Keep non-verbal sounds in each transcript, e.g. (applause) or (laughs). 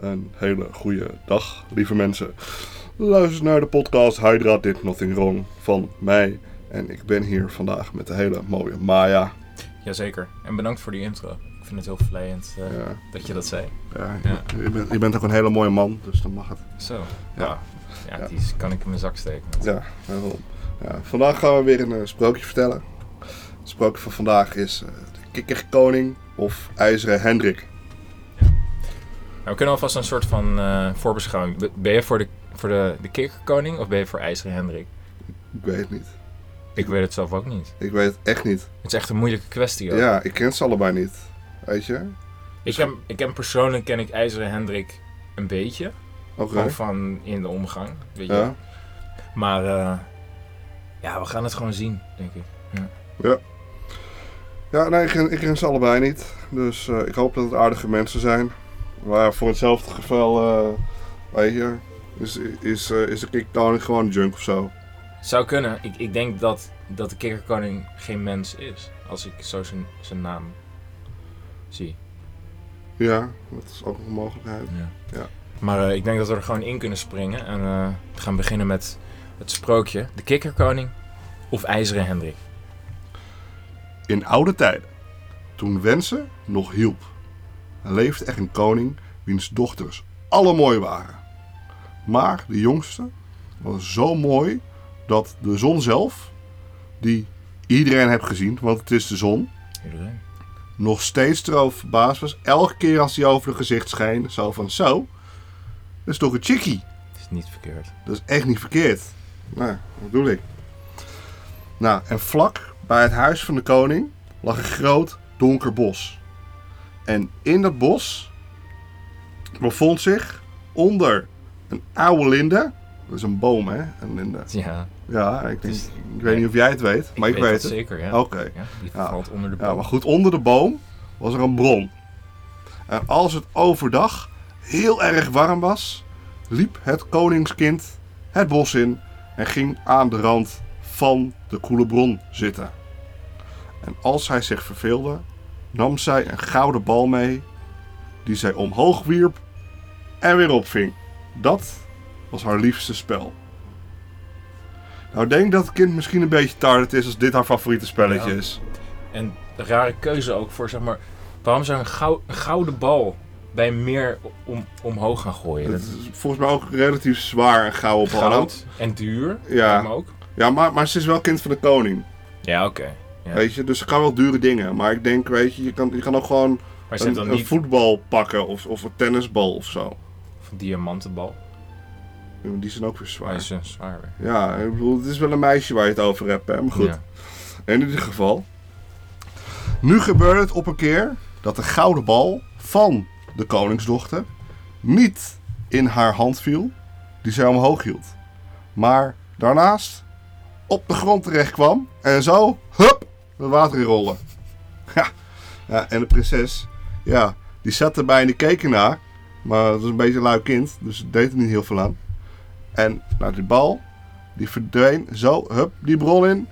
Een hele goede dag, lieve mensen. Luister naar de podcast Hydra Did Nothing Wrong van mij. En ik ben hier vandaag met de hele mooie Maya. Jazeker. En bedankt voor die intro. Ik vind het heel verleidend eh, Ja. dat je dat zei. Ja, Ja. Je, bent, je bent ook een hele mooie man, dus dan mag het. Zo. Ja. Ja. Die kan ik in mijn zak steken. Ja, daarom. Ja, vandaag gaan we weer een eh, sprookje vertellen. Het sprookje van vandaag is eh, de Kikkerkoning of IJzeren Hendrik. Nou, we kunnen alvast een soort van eh, voorbeschouwing. Be- Ben je voor de, voor de, de kikkerkoning of ben je voor IJzeren Hendrik? Ik weet het niet. Ik weet het zelf ook niet. Ik weet het echt niet. Het is echt een moeilijke kwestie. ook. Ja, ik ken ze allebei niet. Weet je? Ik, ken, ik ken persoonlijk ken ik IJzeren Hendrik een beetje. Oké. Van in de omgang. Weet je. Ja. Maar eh, ja, we gaan het gewoon zien, denk ik. Ja, nee, ik ken, ik ken ze allebei niet. Dus eh, ik hoop dat het aardige mensen zijn. Maar voor hetzelfde geval, eh, weet je, is, is, eh, is de Kikkerkoning gewoon een junk of zo. Zou kunnen. Ik, ik denk dat, dat de kikkerkoning geen mens is. Als ik zo zijn, zijn naam zie. Ja, dat is ook een mogelijkheid. Ja. Ja. Maar eh, ik denk dat we er gewoon in kunnen springen. En eh, we gaan beginnen met het sprookje. De kikkerkoning of IJzeren Hendrik. In oude tijden, toen wensen nog hielp, leefde er een koning wiens dochters alle mooi waren. Maar de jongste was zo mooi dat de zon zelf, die iedereen heeft gezien, want het is de zon, Iedereen. nog steeds erover verbaasd was. Elke keer als hij over het gezicht scheen, zo van zo, dat is toch een chickie. Het is niet verkeerd. Dat is echt niet verkeerd. Nou, wat bedoel ik? Nou, en vlak bij het huis van de koning lag een groot donker bos. En in dat bos bevond zich onder een oude linde. Dat is een boom, hè? Een linde. Ja, Ja, ik, denk, is- ik weet niet of jij het weet, maar ik, weet, het zeker. Ja. Oké. Ja, die Ja. valt onder de Ja, boom. maar goed, onder de boom was er een bron. En als het overdag heel erg warm was, liep het koningskind het bos in en ging aan de rand van de koele bron zitten. En als hij zich verveelde, nam zij een gouden bal mee, die zij omhoog wierp en weer opving. Dat was haar liefste spel. Nou, ik denk dat het kind misschien een beetje tarded is als dit haar favoriete spelletje Ja. is. En de rare keuze ook voor, zeg maar... Waarom zou een, gou- een gouden bal bij meer om, omhoog gaan gooien? Het Dat is volgens mij ook relatief zwaar een gouden bal. goud en duur. Ja. ook. Ja, maar, maar ze is wel kind van de koning. Ja, oké. Ja. Weet je, dus ze kan wel dure dingen. Maar ik denk, weet je, je kan, je kan ook gewoon een, dan een niet voetbal pakken of, of een tennisbal of zo. een diamantenbal. Die zijn ook weer zwaar. zwaar weer. Ja, ik bedoel, het is wel een meisje waar je het over hebt, hè. Maar goed, Ja. in ieder geval. Nu gebeurde het op een keer dat de gouden bal van de koningsdochter niet in haar hand viel, die zij omhoog hield. Maar daarnaast op de grond terecht kwam en zo, hup, het water in rollen. (laughs) Ja, ja en de prinses, ja, die zat erbij en die keek ernaar. Maar het was een beetje een lui kind, dus het deed er niet heel veel aan. En nou, die bal, die verdween zo, hup, die bron in.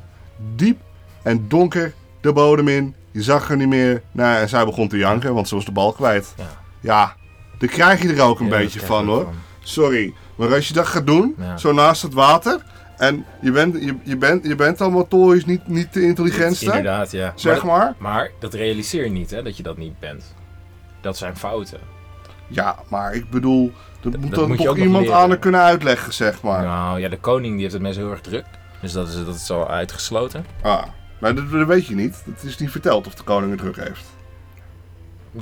Diep en donker de bodem in. Je zag er niet meer. Nou, en zij begon te janken, want ze was de bal kwijt. Ja. Ja, daar krijg je er ook een Ja, beetje van hoor. Sorry, maar als je dat gaat doen, Ja. zo naast het water. En je bent, je, je bent, je bent allemaal toys niet, niet de intelligentste. Inderdaad, ja. Zeg maar. maar. Maar dat realiseer je niet, hè, dat je dat niet bent. Dat zijn fouten. Ja, maar ik bedoel, dat moet dat dan moet toch iemand aan haar kunnen uitleggen, zeg maar. Nou ja, de koning die heeft het mensen heel erg druk. Dus dat is, dat is al uitgesloten. Ah, maar dat, dat weet je niet. Dat is niet verteld of de koning het druk heeft.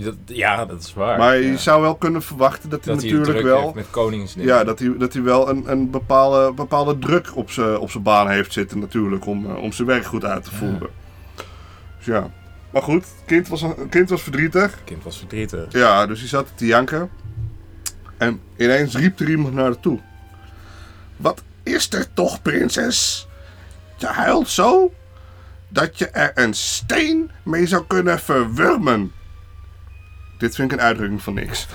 Dat, ja, dat is waar. Maar je Ja. zou wel kunnen verwachten dat hij dat hij het natuurlijk wel... met. Ja, dat hij, dat hij wel een, een bepaalde, bepaalde druk op zijn op zijn baan heeft zitten natuurlijk. Om, eh, om zijn werk goed uit te Ja. voeren. Dus ja. Maar goed, kind was, een kind was verdrietig. Kind was verdrietig. Ja, dus hij zat te janken. En ineens riep er iemand naar haar toe. Wat is er toch, prinses? Je huilt zo dat je er een steen mee zou kunnen verwurmen. Dit vind ik een uitdrukking van niks. (laughs)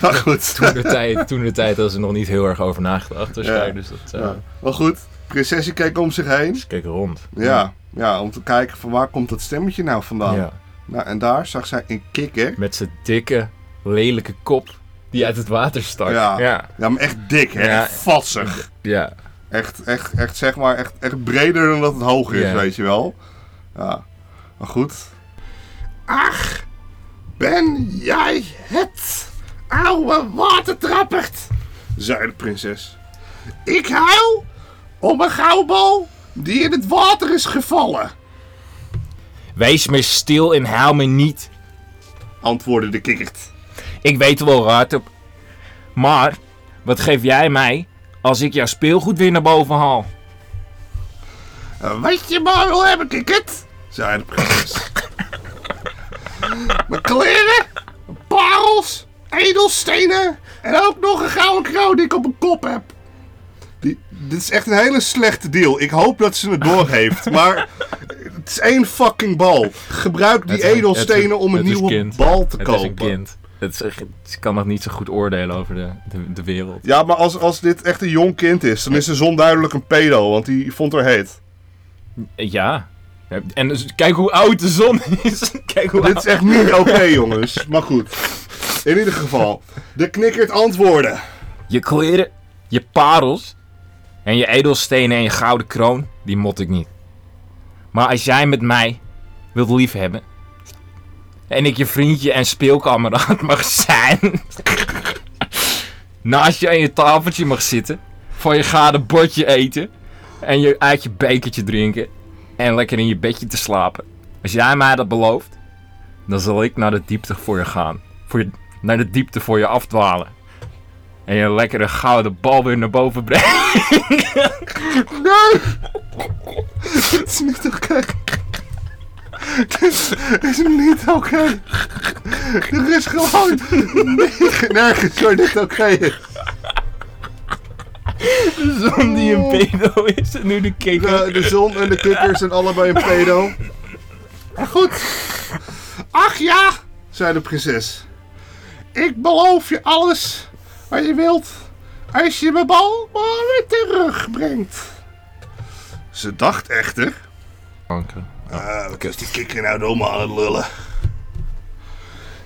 maar goed. Toen de tijd, toen de tijd hadden ze nog niet heel erg over nagedacht. Dus, Ja. dus dat, eh, Ja. Maar goed, prinsesje keek om zich heen. dus keek rond. Ja, ja, om te kijken van waar komt dat stemmetje nou vandaan. Ja. Nou, en daar zag zij een kikker. Met zijn dikke, lelijke kop die uit het water stak. Ja. Ja. Ja, maar echt dik, hè? Ja. Echt vatsig. Ja. Echt, echt, echt, zeg maar, echt, echt breder dan dat het hoog is, Ja. weet je wel. Ja, maar goed. Ach, ben jij het, oude watertrappert? zei de prinses. Ik huil om een goudbal die in het water is gevallen, Wees me stil en huil me niet. antwoordde de kikkert. Ik weet wel raad op. Maar, wat geef jij mij als ik jouw speelgoed weer naar boven haal? Wat je maar wil hebben, kikkert, zei de prinses. Mijn kleren, parels, edelstenen en ook nog een gouden kroon die ik op mijn kop heb. Die, dit is echt een hele slechte deal. Ik hoop dat ze het doorgeeft, (laughs) maar het is één fucking bal. Gebruik die Het een- edelstenen het om een het nieuwe kind. bal te Het kopen. is een kind. Het is, kan nog niet zo goed oordelen over de, de, de wereld. Ja, maar als, als dit echt een jong kind is, dan is de zon duidelijk een pedo, want die vond haar heet. Ja. En dus, kijk hoe oud de zon is. (laughs) kijk hoe Dit oud. is echt niet oké, jongens. Maar goed. In ieder geval, de knikkert antwoorden. Je kleren, je parels en je edelstenen en je gouden kroon, die mot ik niet. Maar als jij met mij wilt liefhebben en ik je vriendje en speelkameraad (laughs) mag zijn, (laughs) naast je aan je tafeltje mag zitten, van je gade bordje eten en je uit je bekertje drinken en lekker in je bedje te slapen. Als jij mij dat belooft, dan zal ik naar de diepte voor je gaan. Voor je, naar de diepte voor je afdwalen. En je lekkere gouden bal weer naar boven brengen. (laughs) Nee! Dit is niet oké. Dit is niet oké. Er is gewoon (laughs) nergens waar dit oké is. De zon die een pedo is en nu de kikker. De, de zon en de kikker zijn allebei een pedo. Maar goed. Ach ja, zei de prinses. Ik beloof je alles wat je wilt. Als je mijn bal maar weer terugbrengt. Ze dacht echter. Ah, wat is die kikker nou dom aan het lullen?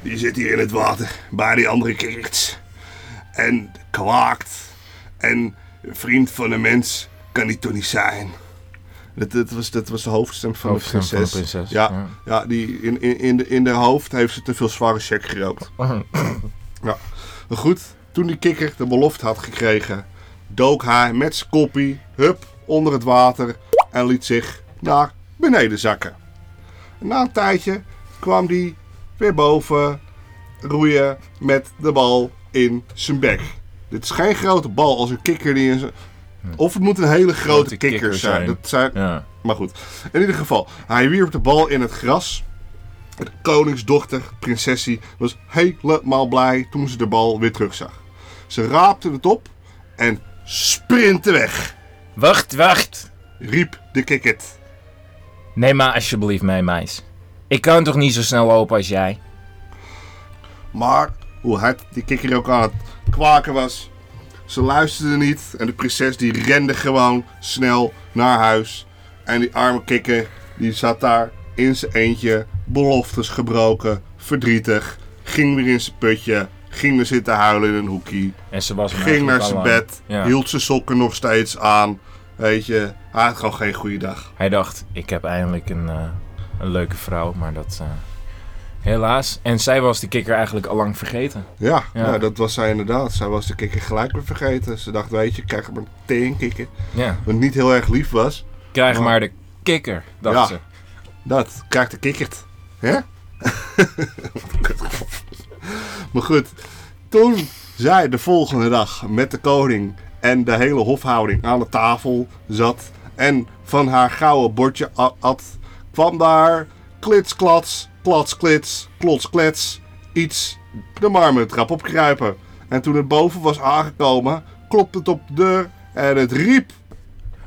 Die zit hier in het water, bij die andere kikkers. En kwaakt. En een vriend van een mens kan die toch niet zijn. Dat, dat, was, dat was de hoofdstem van, Hoofdstem de van prinses. de prinses, Ja, ja. ja. die in, in, in, de, in de hoofd heeft ze te veel zware check gerookt. Ja, maar goed. Toen die kikker de belofte had gekregen, dook hij met zijn koppie, hup, onder het water en liet zich naar beneden zakken. En na een tijdje kwam die weer boven roeien met de bal in zijn bek. Dit is geen grote bal als een kikker die in zijn... Of het moet een hele grote, Grote kikker kikker zijn. zijn. Dat zijn Ja. maar goed, in ieder geval, hij wierp de bal in het gras. De koningsdochter, prinsessie, was helemaal blij toen ze de bal weer terugzag. Ze raapte het op en sprintte weg, Wacht, wacht. riep de kikkert. Neem maar alsjeblieft mee, meis. Ik kan toch niet zo snel lopen als jij? Maar hoe hard die kikker ook aan het kwaken was, ze luisterde niet en de prinses die rende gewoon snel naar huis. En die arme kikker die zat daar in zijn eentje, beloftes gebroken, verdrietig, ging weer in zijn putje, ging weer zitten huilen in een hoekie, En ze was ging naar zijn bed, Ja. hield zijn sokken nog steeds aan. Weet je, hij had gewoon geen goede dag. Hij dacht, ik heb eindelijk een, eh, een leuke vrouw, maar dat... eh, helaas. En zij was die kikker eigenlijk al lang vergeten. Ja, Ja. ja. dat was zij inderdaad. Zij was de kikker gelijk weer vergeten. Ze dacht, weet je, ik krijg maar een kikker. Ja. Wat niet heel erg lief was. Krijg Ja. maar de kikker, dacht Ja. ze. Dat, krijgt de kikkert. Hè? (laughs) maar goed, toen zij de volgende dag met de koning en de hele hofhouding aan de tafel zat en van haar gouden bordje at, kwam daar klits klats, klats klits, klots klets, iets de marmertrap opkruipen. En toen het boven was aangekomen, klopte het op de deur en het riep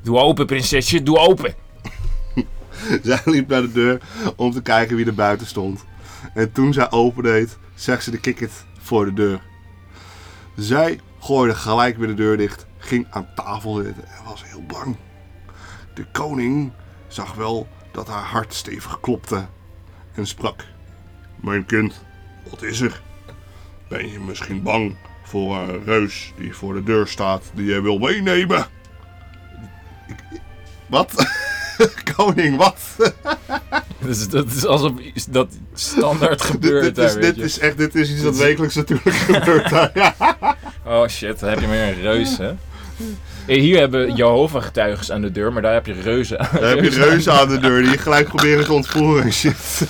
Doe open, prinsesje, doe open. (laughs) Zij liep naar de deur om te kijken wie er buiten stond. En toen zij opendeed, zag ze de kikkert voor de deur. Zij gooide gelijk weer de deur dicht, ging aan tafel zitten en was heel bang. De koning zag wel dat haar hart stevig klopte en sprak. Mijn kind, wat is er? Ben je misschien bang voor een reus die voor de deur staat die je wil meenemen? Wat? (laughs) Koning, wat? (laughs) Dus dat is alsof dat standaard (laughs) gebeurt dit, dit, daar, is, dit is echt dit is iets dat wekelijks natuurlijk gebeurt. daar. Oh shit, dan heb je weer een reus, hè? Eh, Hier hebben Jehovah-getuigen aan de deur, maar daar heb je reuzen aan. Dan heb je reuzen aan de deur die je gelijk proberen te ontvoeren. Shit.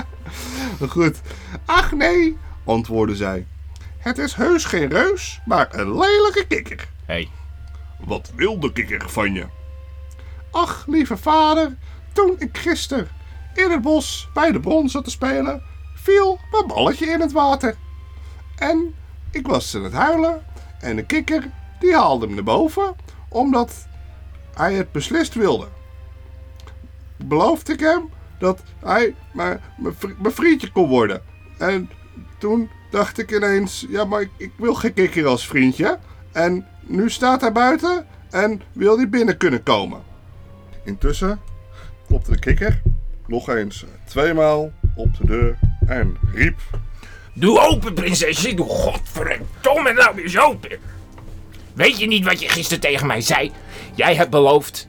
(laughs) Goed. Ach nee, antwoordde zij. Het is heus geen reus, maar een lelijke kikker. Hey, Wat wil de kikker van je? Ach, lieve vader, toen ik gisteren in het bos bij de bron zat te spelen, viel mijn balletje in het water. En ik was aan het huilen en de kikker die haalde hem naar boven, omdat hij het beslist wilde. Beloofde ik hem dat hij mijn, mijn, vri- mijn vriendje kon worden. En toen dacht ik ineens, ja maar ik, ik wil geen kikker als vriendje. En nu staat hij buiten en wil hij binnen kunnen komen. Intussen klopte de kikker nog eens tweemaal op de deur en riep. Doe open, prinsesje. Doe godverdomme nou eens open. Weet je niet wat je gisteren tegen mij zei? Jij hebt beloofd.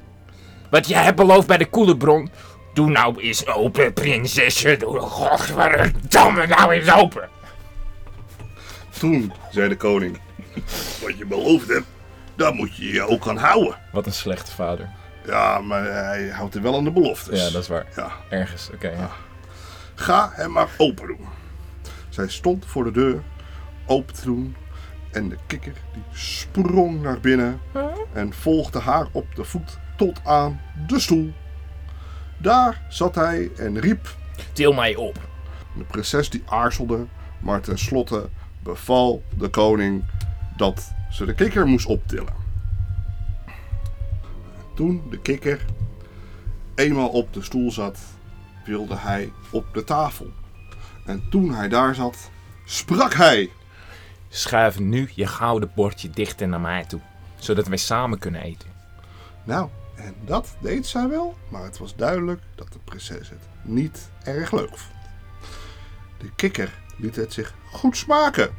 Wat jij hebt beloofd bij de koelebron. Doe nou eens open, prinsesje. Doe godverdomme nou eens open. Toen zei de koning. Wat je beloofd hebt, daar moet je je ook aan houden. wat een slechte vader. Ja, maar hij houdt er wel aan de beloftes. Ja, dat is waar. Ja. Ergens, oké. ja. Ga hem maar open doen. Zij stond voor de deur open te doen. En de kikker die sprong naar binnen en volgde haar op de voet tot aan de stoel. Daar zat hij en riep. Til mij op. De prinses die aarzelde, maar tenslotte beval de koning dat ze de kikker moest optillen. Toen de kikker eenmaal op de stoel zat, wilde hij op de tafel. En toen hij daar zat, sprak hij. Schuif nu je gouden bordje dichter naar mij toe. Zodat wij samen kunnen eten. Nou, en dat deed zij wel, maar het was duidelijk dat de prinses het niet erg leuk vond. De kikker liet het zich goed smaken,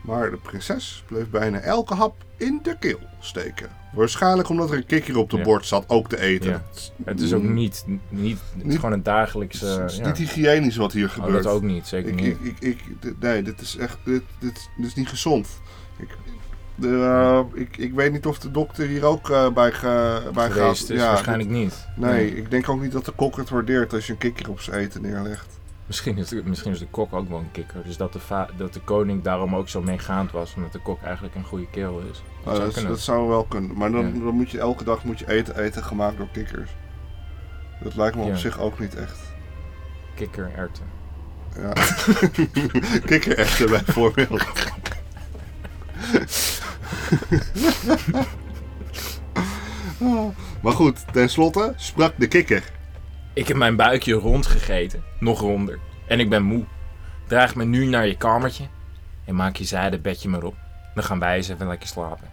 maar de prinses bleef bijna elke hap in de keel steken. Waarschijnlijk omdat er een kikker op de Ja. bord zat ook te eten. Ja. Het is ook niet, niet, het is gewoon een dagelijkse... Het is ja. niet hygiënisch wat hier Oh, gebeurt. dat ook niet, zeker Ik, niet. ik, ik, nee, dit is echt, dit, dit, dit is niet gezond. De, eh, ik, ik weet niet of de dokter hier ook eh, bij, ge, bij Geweest gaat. is waarschijnlijk niet. Nee, ik denk ook niet dat de kok het waardeert als je een kikker op zijn eten neerlegt. Misschien is, de, misschien is de kok ook wel een kikker. Dus dat de, dat de koning daarom ook zo meegaand was. Omdat de kok eigenlijk een goede kerel is. Zou dat, is- kunnen. dat zou wel kunnen. Maar dan, Ja. dan moet je elke dag moet je eten eten gemaakt door kikkers. Dat lijkt me op Ja. zich ook niet echt. Kikker, erwten. Ja. (laughs) Kikkerechten bijvoorbeeld. Ah, (laughs) maar goed, tenslotte sprak de kikker. Ik heb mijn buikje rondgegeten. Nog ronder. En ik ben moe. Draag me nu naar je kamertje. En maak je zijde bedje maar op. Dan gaan wij eens even lekker slapen.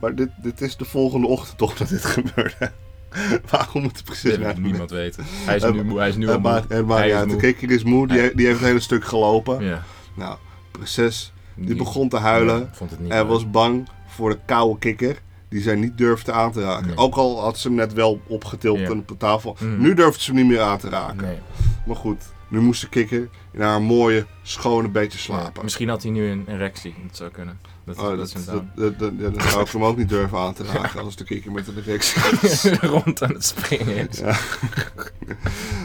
Maar dit, dit is de volgende ochtend toch dat dit gebeurde. (laughs) Waarom moet de Dat prinses wil naar niemand weten. Hij is nu moe. Hij is nu al Het moe. het maakt Hij niet is moe. kikker is moe, die, Hij- die heeft het hele stuk gelopen. Ja. Nou, prinses die Die- begon te huilen. Ja, vond het niet en leuk. was bang voor de koude kikker die zij niet durfde aan te raken. Nee. Ook al had ze hem net wel opgetild Ja. en op de tafel. Mhm. Nu durfde ze hem niet meer aan te raken. Nee. Maar goed, nu moest de kikker in haar mooie, schone Ja, slapen. Misschien had hij nu een erectie. Dat zou kunnen. Dat, Oh, dat, dat, is een dat, dat, dat- ja, dat zou ik hem ook niet durven aan te raken als de kikker met een erectie (laughs) rond aan het springen is. Ja.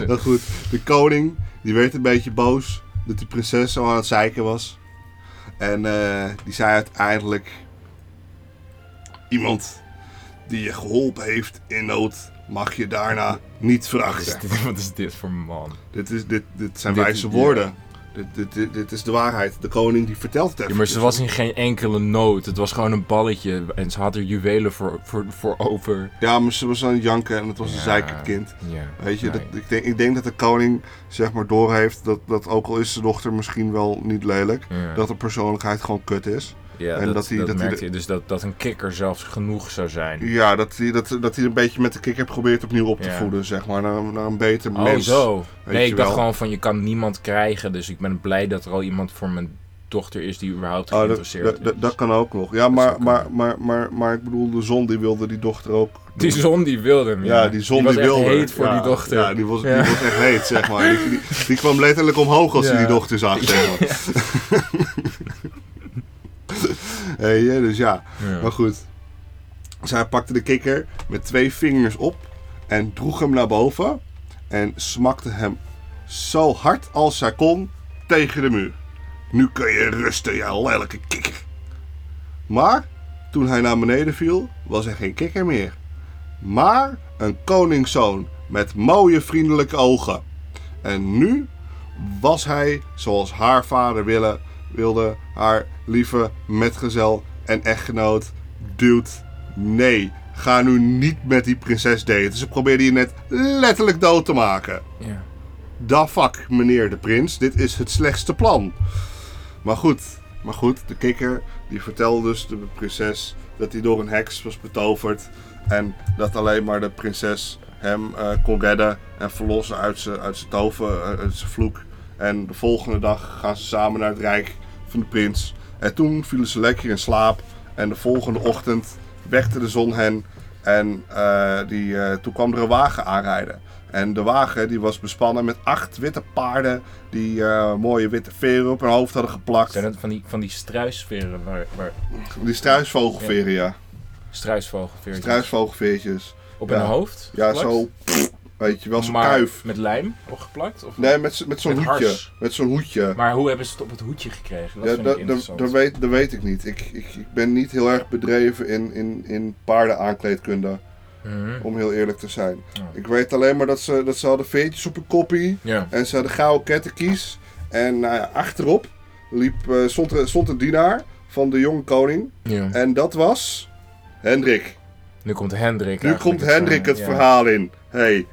Maar goed, de koning die werd een beetje boos dat die prinses zo aan het zeiken was. En eh, die zei uiteindelijk: Iemand die je geholpen heeft in nood, mag je daarna niet Wat is, dit, (laughs) wat is dit voor man? Dit, is, dit, dit zijn Dit- wijze ja. woorden. Dit, dit, dit, dit is de waarheid. De koning die vertelt het even. Ja, maar ze was in geen enkele nood. Het was gewoon een balletje. En ze had er juwelen voor, voor, voor over. Ja, maar ze was aan het janken en het was een zeikend kind. Ja. Weet je, nee. dat, ik, denk, ik denk dat de koning zeg maar doorheeft dat, dat ook al is zijn dochter misschien wel niet lelijk, dat de persoonlijkheid gewoon kut is. Ja, En dat, dat hij- dat dat hij merkte de- je. Dus dat, dat een kikker zelfs genoeg zou zijn. Ja, dat hij, dat, dat hij een beetje met de kikker probeert opnieuw op te Ja. voeden, zeg maar. Naar, naar een beter Oh, mens. zo. Nee, ik dacht wel. gewoon van je kan niemand krijgen. Dus ik ben blij dat er al iemand voor mijn dochter is die überhaupt Oh, dat, geïnteresseerd dat, is. dat, dat kan ook nog. Ja, maar, maar, maar, maar, maar, ik bedoel, de zon die wilde die dochter ook. (laughs) Die zon die wilde hem. Ja, die zon die, was echt wilde. heet voor die dochter. Ja, die was, die was echt heet, zeg maar. Die, kwam letterlijk omhoog als hij die dochter zag, zeg maar. (laughs) Hey, dus ja, Ja. maar goed. Zij pakte de kikker met twee vingers op en droeg hem naar boven. En smakte hem zo hard als zij kon tegen de muur. Nu kun je rusten, ja lelijke kikker. Maar toen hij naar beneden viel, was er geen kikker meer. Maar een koningszoon met mooie vriendelijke ogen. En nu was hij, zoals haar vader wilde, wilde haar lieve metgezel en echtgenoot, duwt. Nee, ga nu niet met die prinses daten. Ze probeerde je net letterlijk dood te maken. Ja. Da fuck, meneer de prins, dit is het slechtste plan. Maar goed, maar goed, de kikker die vertelde dus de prinses dat hij door een heks was betoverd. En dat alleen maar de prinses hem eh, kon redden en verlossen uit zijn uit toven, eh, uit zijn vloek. En de volgende dag gaan ze samen naar het rijk van de prins. En toen vielen ze lekker in slaap. En de volgende ochtend wekte de zon hen. En eh, die, eh, toen kwam er een wagen aanrijden. En de wagen die was bespannen met acht witte paarden. Die eh, mooie witte veren op hun hoofd hadden geplakt. Zijn van die, van die struisveren waar, waar Die struisvogelveren, ja. struisvogelveertjes Struisvogelveertjes. op Ja. hun hoofd? Ja, geplakt? zo. Weet je wel, zo'n Maar kuif. Met lijm opgeplakt? Of Nee, met, met zo'n hoedje. hars. Met zo'n hoedje. Maar hoe hebben ze het op het hoedje gekregen? Dat Ja, vind dat, ik dat, interessant. dat, weet, dat weet ik niet. Ik, ik, ik ben niet heel erg bedreven in, in, in paardenaankleedkunde, Mhm. om heel eerlijk te zijn. Ik weet alleen maar dat ze, dat ze hadden veetjes op hun koppie en ze hadden gouden kettenkies. En nou ja, achterop liep, eh, stond, stond een dienaar van de jonge koning. ja. En dat was Hendrik. Nu komt Hendrik. Nu komt Hendrik het verhaal in. hey,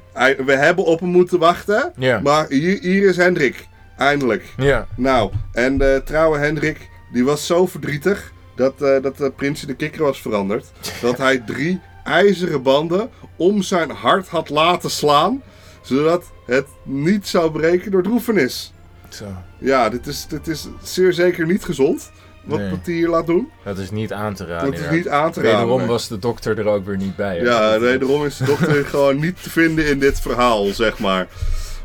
we hebben op hem moeten wachten, maar hier, hier is Hendrik. Eindelijk. Ja. Nou, en de trouwe Hendrik, die was zo verdrietig dat, eh, dat de prins in de kikker was veranderd. (laughs) Dat hij drie ijzeren banden om zijn hart had laten slaan, zodat het niet zou breken door droefenis. Zo. Ja, dit is, dit is zeer zeker niet gezond, wat, Nee. hij hier laat doen. Dat is niet aan te raden. Dat is niet aan te raden. Wederom was de dokter er ook weer niet bij. hè? Ja, wederom is de dokter (laughs) gewoon niet te vinden in dit verhaal, zeg maar.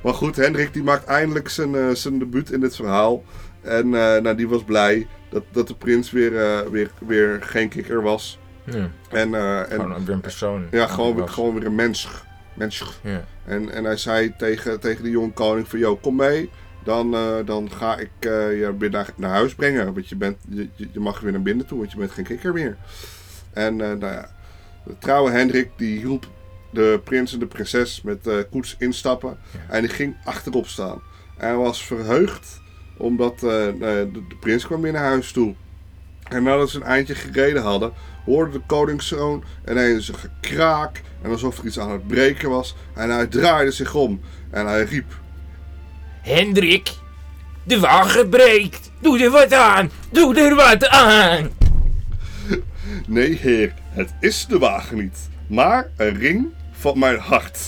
Maar goed, Hendrik die maakt eindelijk zijn, eh, zijn debuut in dit verhaal. En eh, nou, die was blij dat, dat de prins weer, eh, weer, weer geen kikker was. Ja. En, en Gewoon weer een persoon. ja, gewoon, weer- gewoon weer een mens. mens. Ja. En, en hij zei tegen, tegen de jonge koning van, yo, kom mee. Dan, eh, dan ga ik eh, je weer naar, naar huis brengen. Want je, bent, je, mag weer naar binnen toe, want je bent geen kikker meer. En eh, nou ja, de trouwe Hendrik die hielp de prins en de prinses met de koets instappen. En die ging achterop staan. En hij was verheugd omdat de, de prins kwam weer naar huis toe. En nadat ze een eindje gereden hadden, hoorde de koningszoon ineens een gekraak. En alsof er iets aan het breken was. En hij draaide zich om. En hij riep. Hendrik, de wagen breekt. Doe er wat aan. Doe er wat aan. Nee, heer, het is de wagen niet. Maar een ring van mijn hart.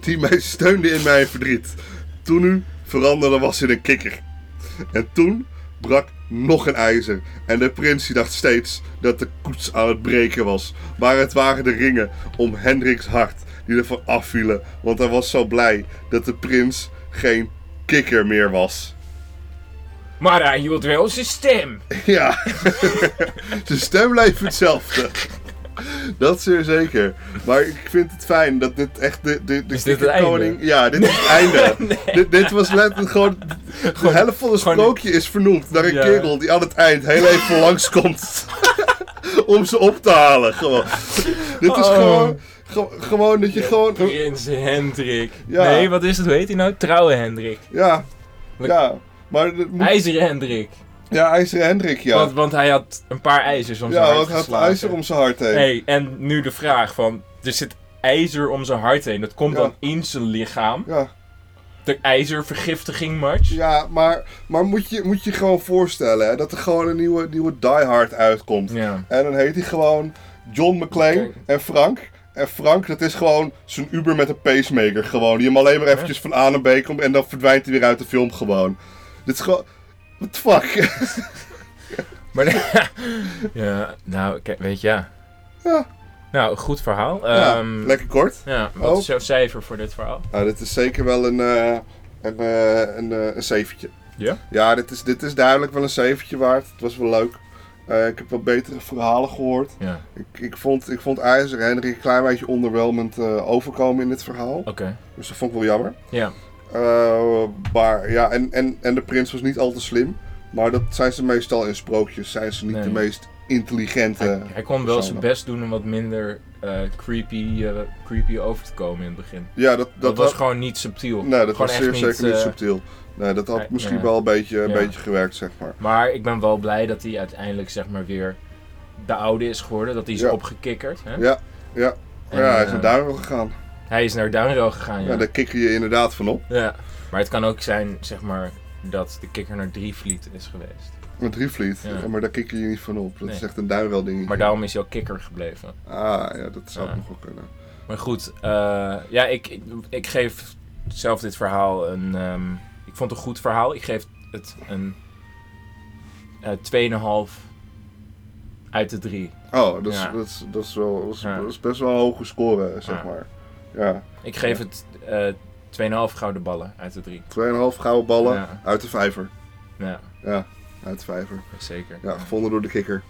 Die mij steunde in mijn verdriet. Toen u veranderde was in een kikker. En toen brak nog een ijzer. En de prins die dacht steeds dat de koets aan het breken was. Maar het waren de ringen om Hendriks hart die ervan afvielen. Want hij was zo blij dat de prins geen kikker meer was. Maar hij hield wel zijn stem. (laughs) Ja, (laughs) zijn stem bleef hetzelfde. Dat zeer zeker. Maar ik vind het fijn dat dit echt de, de, de Is dit koning... Ja, dit is het (laughs) einde. dit, dit was letterlijk gewoon... De helft van gewoon- sprookje is vernoemd naar een Ja. kerel die aan het eind heel even langskomt. om ze op te halen, gewoon. Dit is Oh. gewoon... ge- gewoon dat je gewoon... Prins Hendrik. Ja. Nee, wat is het? Hoe heet hij nou? Trouwe Hendrik. Ja, ja. Maar moet- IJzeren Hendrik. ja, IJzeren Hendrik, ja. Want, want hij had een paar ijzers om zijn ja, hart want hij had ijzer om zijn hart heen. Hey, en nu de vraag van... Er zit ijzer om zijn hart heen. Dat komt Ja. dan in zijn lichaam. Ja, de ijzervergiftiging match. Ja, maar, maar moet, je, moet je gewoon voorstellen hè, dat er gewoon een nieuwe, nieuwe Die Hard uitkomt. Ja. En dan heet hij gewoon John McClane en Frank. En Frank, dat is gewoon zijn Uber met een pacemaker. Gewoon, die hem alleen maar eventjes van A naar B komt en dan verdwijnt hij weer uit de film gewoon. Dit is gewoon... What the fuck? (laughs) Maar (laughs) ja, nou, kijk, weet je, ja. Ja. Nou, goed verhaal. ja, Ehm, lekker kort. ja, wat Oh. is jouw cijfer voor dit verhaal? Nou, dit is zeker wel een, eh een, eh, een, een zeventje. Ja? Ja, dit is, dit is duidelijk wel een zeventje waard. Het was wel leuk. Eh, ik heb wel betere verhalen gehoord. Ja, Ik, ik, vond, ik vond IJzer Henry een klein beetje onderwhelmend eh, overkomen in dit verhaal. oké. Dus dat vond ik wel jammer. Ja, Eh, maar ja, en, en, en de prins was niet al te slim. Maar dat zijn ze meestal in sprookjes. Zijn ze niet Nee. de meest intelligente. hij, hij kon wel zijn best doen om wat minder eh, creepy, eh, creepy over te komen in het begin. Ja, dat, Dat, dat, was gewoon niet subtiel. Nee, dat Gewoon was echt zeer zeker niet eh, subtiel. Nee, dat had misschien wel een beetje, een Ja. beetje gewerkt, zeg maar. Maar ik ben wel blij dat hij uiteindelijk zeg maar weer de oude is geworden. Dat hij is Ja. opgekikkerd. Hè? Ja, ja. En, ja, hij is naar Duinrel gegaan. Hij is naar Downhill gegaan, Ja. ja. daar kikker je inderdaad van op. ja. Maar het kan ook zijn, zeg maar, dat de kikker naar Drievliet is geweest. Met Drievliet. Ja. Ja, maar daar kikker je niet van op. Dat Nee. is echt een Duinrel dingetje. Maar daarom is hij ook kikker gebleven. Ah, ja, dat zou Ja. nog wel kunnen. Maar goed, eh, ja, ik, ik, ik geef zelf dit verhaal een. ehm, ik vond het een goed verhaal. Ik geef het een eh 2,5 uit de 3. Oh, dat is, Ja. dat is, dat is, wel, dat is, Ja. dat is best wel een hoge score, zeg maar. Ja, Ik geef het eh 2,5 gouden ballen uit de 3. 2,5 gouden ballen uit de vijver. Ja, Ja, uit de vijver. zeker. Ja, gevonden door de kikker.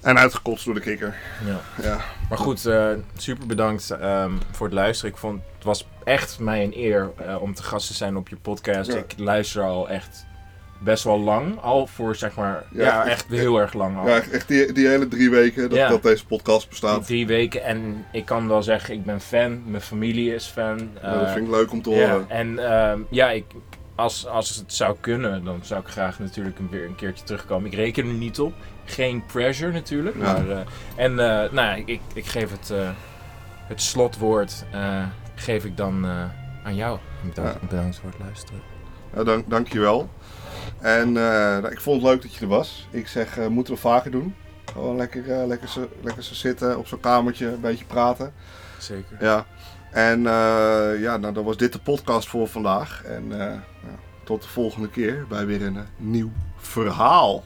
En uitgekotst door de kikker. Ja. Ja, Maar goed, eh, super bedankt ehm, voor het luisteren. Ik vond het was echt mij een eer eh, om te gast te zijn op je podcast. Ja. Ik luister al echt best wel lang. Al voor zeg maar, ja, Ja, echt heel erg lang al. ja echt- die, die hele drie weken dat, Ja. dat deze podcast Die bestaat. drie weken en ik kan wel zeggen, ik ben fan. Mijn familie is fan. Dat Eh, vind ik leuk om te ja, horen. en ehm, ja, ik, als, als het zou kunnen, dan zou ik graag natuurlijk een, weer een keertje terugkomen. Ik reken er niet op. Geen pressure natuurlijk. Ja. Maar, eh, en eh, nou, ja, ik, ik, geef het, eh, het slotwoord eh, geef ik dan eh, aan jou. Bedankt, Ja. bedankt voor het luisteren. Ja, dank, dankjewel. En eh, nou, ik vond het leuk dat je er was. Ik zeg, eh, moeten we vaker doen. Gewoon lekker, eh, lekker, zo, lekker zo zitten op zo'n kamertje, een beetje praten. Zeker. Ja. En eh, ja, nou, dan was dit de podcast voor vandaag. En eh, tot de volgende keer bij weer een eh, nieuw verhaal.